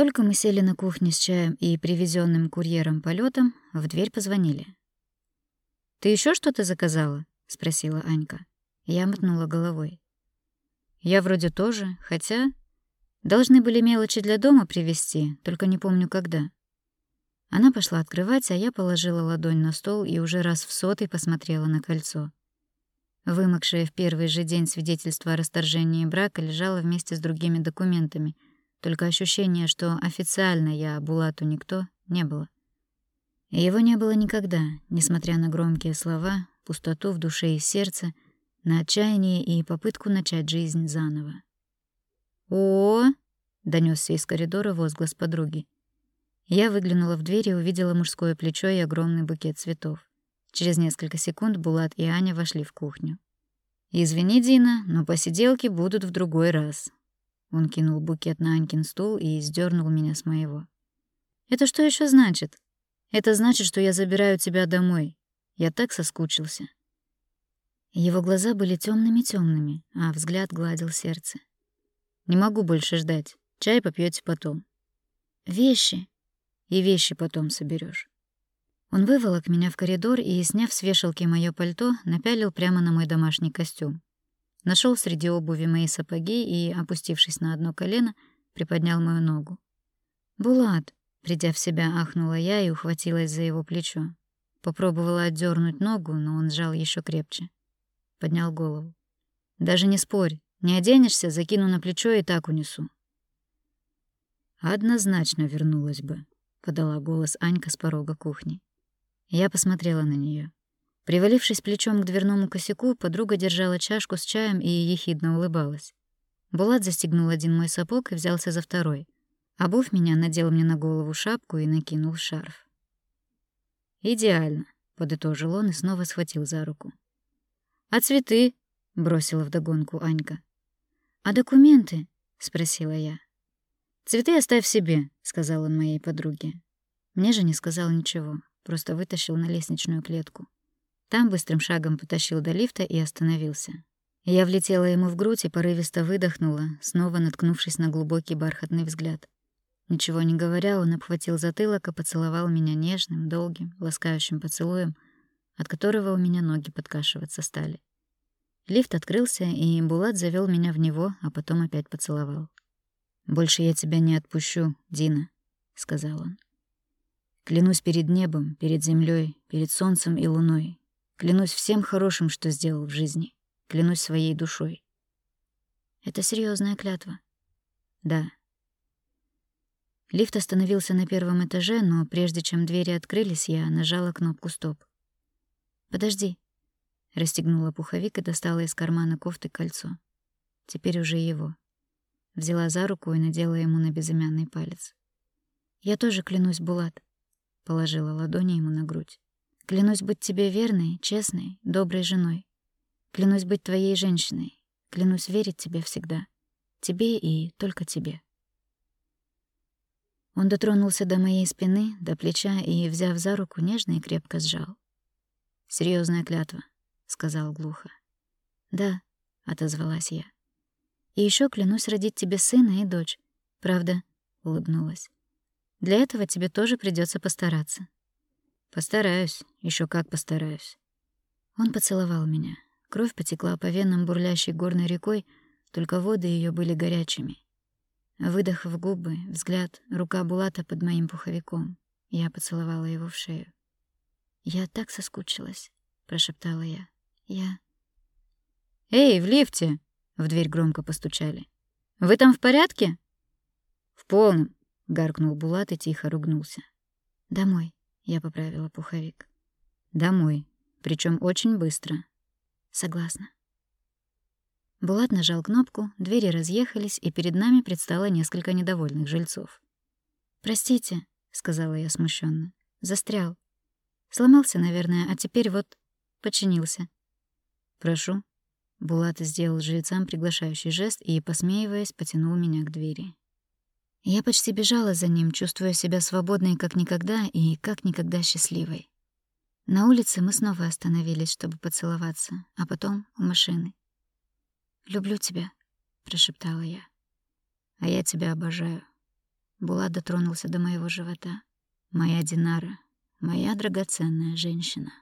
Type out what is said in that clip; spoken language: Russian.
Только мы сели на кухне с чаем и привезенным курьером полетом, в дверь позвонили. «Ты еще что-то заказала?» — спросила Анька. Я мотнула головой. «Я вроде тоже, хотя...» Должны были мелочи для дома привезти, только не помню когда. Она пошла открывать, а я положила ладонь на стол и уже раз в сотый посмотрела на кольцо. Вымокшее в первый же день свидетельство о расторжении брака лежало вместе с другими документами, только ощущение, что официально я Булату никто, не было. Его не было никогда, несмотря на громкие слова, пустоту в душе и сердце, на отчаяние и попытку начать жизнь заново. «О!», -о — донёсся из коридора возглас подруги. Я выглянула в дверь и увидела мужское плечо и огромный букет цветов. Через несколько секунд Булат и Аня вошли в кухню. «Извини, Дина, но посиделки будут в другой раз». Он кинул букет на Анькин стул и сдернул меня с моего. «Это что еще значит? Это значит, что я забираю тебя домой. Я так соскучился». Его глаза были темными темными а взгляд гладил сердце. Не могу больше ждать. Чай попьете потом. Вещи. И вещи потом соберешь. Он выволок меня в коридор и, сняв с вешалки моё пальто, напялил прямо на мой домашний костюм. Нашел среди обуви мои сапоги и, опустившись на одно колено, приподнял мою ногу. «Булат!» — придя в себя, ахнула я и ухватилась за его плечо. Попробовала отдернуть ногу, но он сжал еще крепче. Поднял голову. «Даже не спорь, не оденешься, закину на плечо и так унесу. Однозначно вернулась бы, подала голос Анька с порога кухни. Я посмотрела на нее. Привалившись плечом к дверному косяку, подруга держала чашку с чаем и ехидно улыбалась. Булат застегнул один мой сапог и взялся за второй. Обув меня, надел мне на голову шапку и накинул шарф. «Идеально», — подытожил он и снова схватил за руку. «А цветы?» — бросила вдогонку Анька. «А документы?» — спросила я. «Цветы оставь себе», — сказал он моей подруге. Мне же не сказал ничего, просто вытащил на лестничную клетку. Там быстрым шагом потащил до лифта и остановился. Я влетела ему в грудь и порывисто выдохнула, снова наткнувшись на глубокий бархатный взгляд. Ничего не говоря, он обхватил затылок и поцеловал меня нежным, долгим, ласкающим поцелуем, от которого у меня ноги подкашиваться стали. Лифт открылся, и Булат завёл меня в него, а потом опять поцеловал. «Больше я тебя не отпущу, Дина», — сказал он. «Клянусь перед небом, перед землёй, перед солнцем и луной. Клянусь всем хорошим, что сделал в жизни. Клянусь своей душой». «Это серьёзная клятва?» «Да». Лифт остановился на первом этаже, но прежде чем двери открылись, я нажала кнопку «Стоп». «Подожди», Расстегнула пуховик и достала из кармана кофты кольцо. Теперь уже его. Взяла за руку и надела ему на безымянный палец. «Я тоже клянусь, Булат», — положила ладони ему на грудь. «Клянусь быть тебе верной, честной, доброй женой. Клянусь быть твоей женщиной. Клянусь верить тебе всегда. Тебе и только тебе». Он дотронулся до моей спины, до плеча и, взяв за руку, нежно и крепко сжал. Серьезная клятва сказал глухо. Да, отозвалась я. И еще клянусь родить тебе сына и дочь. Правда? улыбнулась. Для этого тебе тоже придется постараться. Постараюсь, еще как постараюсь. Он поцеловал меня. Кровь потекла по венам бурлящей горной рекой, только воды ее были горячими. Выдох в губы, взгляд, рука Булата под моим пуховиком. Я поцеловала его в шею. «Я так соскучилась», — прошептала я. Я... «Эй, в лифте!» — в дверь громко постучали. «Вы там в порядке?» «В полном», — гаркнул Булат и тихо ругнулся. «Домой», — я поправила пуховик. «Домой, причем очень быстро». «Согласна». Булат нажал кнопку, двери разъехались, и перед нами предстало несколько недовольных жильцов. «Простите», — сказала я смущенно, застрял. Сломался, наверное, а теперь вот починился. «Прошу». Булат сделал жрецам приглашающий жест и, посмеиваясь, потянул меня к двери. Я почти бежала за ним, чувствуя себя свободной как никогда и как никогда счастливой. На улице мы снова остановились, чтобы поцеловаться, а потом у машины. «Люблю тебя», — прошептала я. «А я тебя обожаю». Булат дотронулся до моего живота. Моя Динара, моя драгоценная женщина.